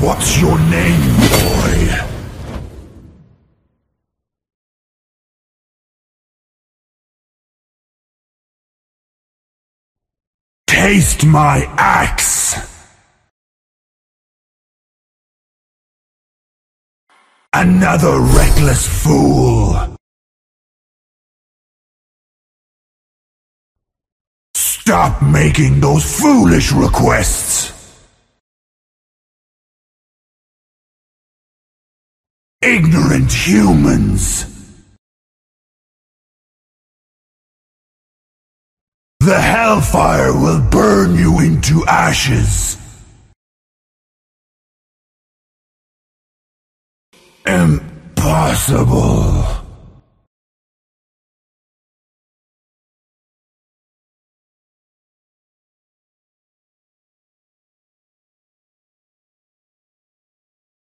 What's your name, boy? Taste my axe! Another reckless fool! Stop making those foolish requests! Ignorant humans! The hellfire will burn you into ashes! Impossible!